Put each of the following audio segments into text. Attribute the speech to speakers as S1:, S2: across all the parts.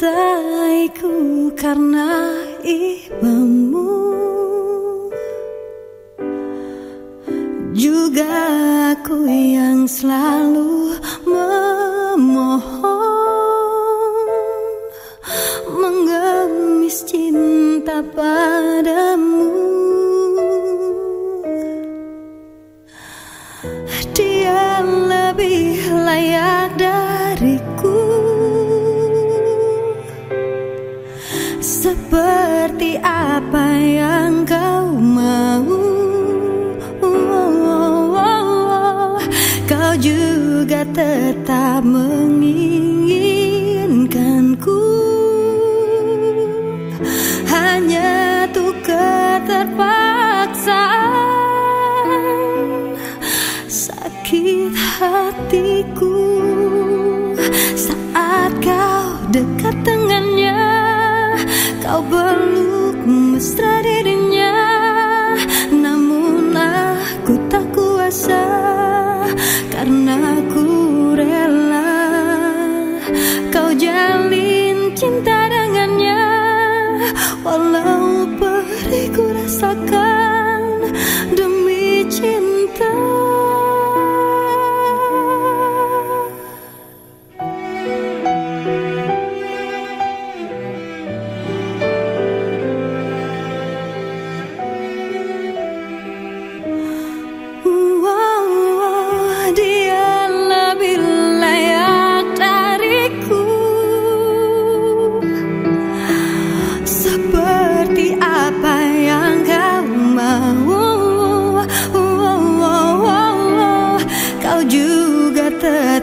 S1: cintaiku karena ibamu Juga aku yang selalu memohon Mengemis cinta padamu. Dia lebih layak dariku Seperti apa yang kau mau. Kau juga tetap menginginkanku. Hanya tuh keterpaksaan Sakit hatiku Walau perih ku rasakan Demi cinta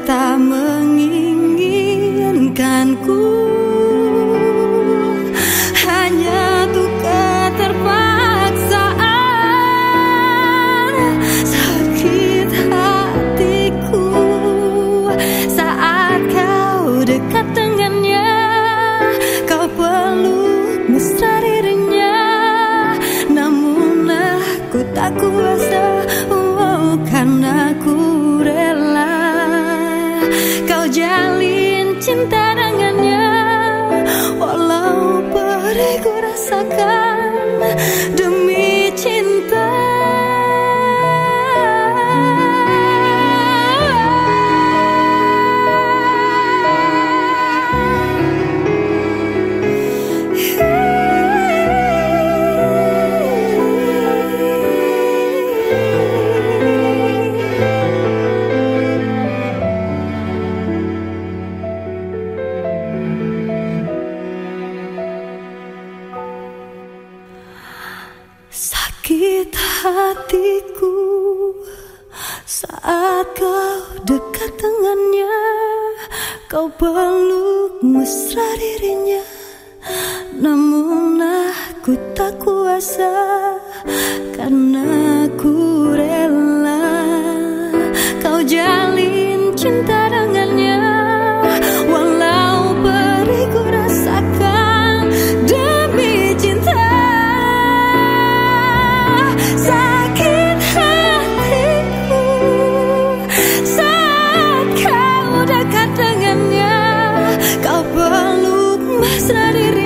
S1: tetap menginginkanku. Hanya tuh keterpaksaan. Sakit hatiku. Saat kau dekat dengannya Kau peluk mesra dirinya. Namun aku tak kuasa cinta dengannya. Walau perih ku rasakan Demi cinta hatiku saat kau dekat dengannya Kau peluk mesra dirinya. Namun aku tak kuasa Karena Israel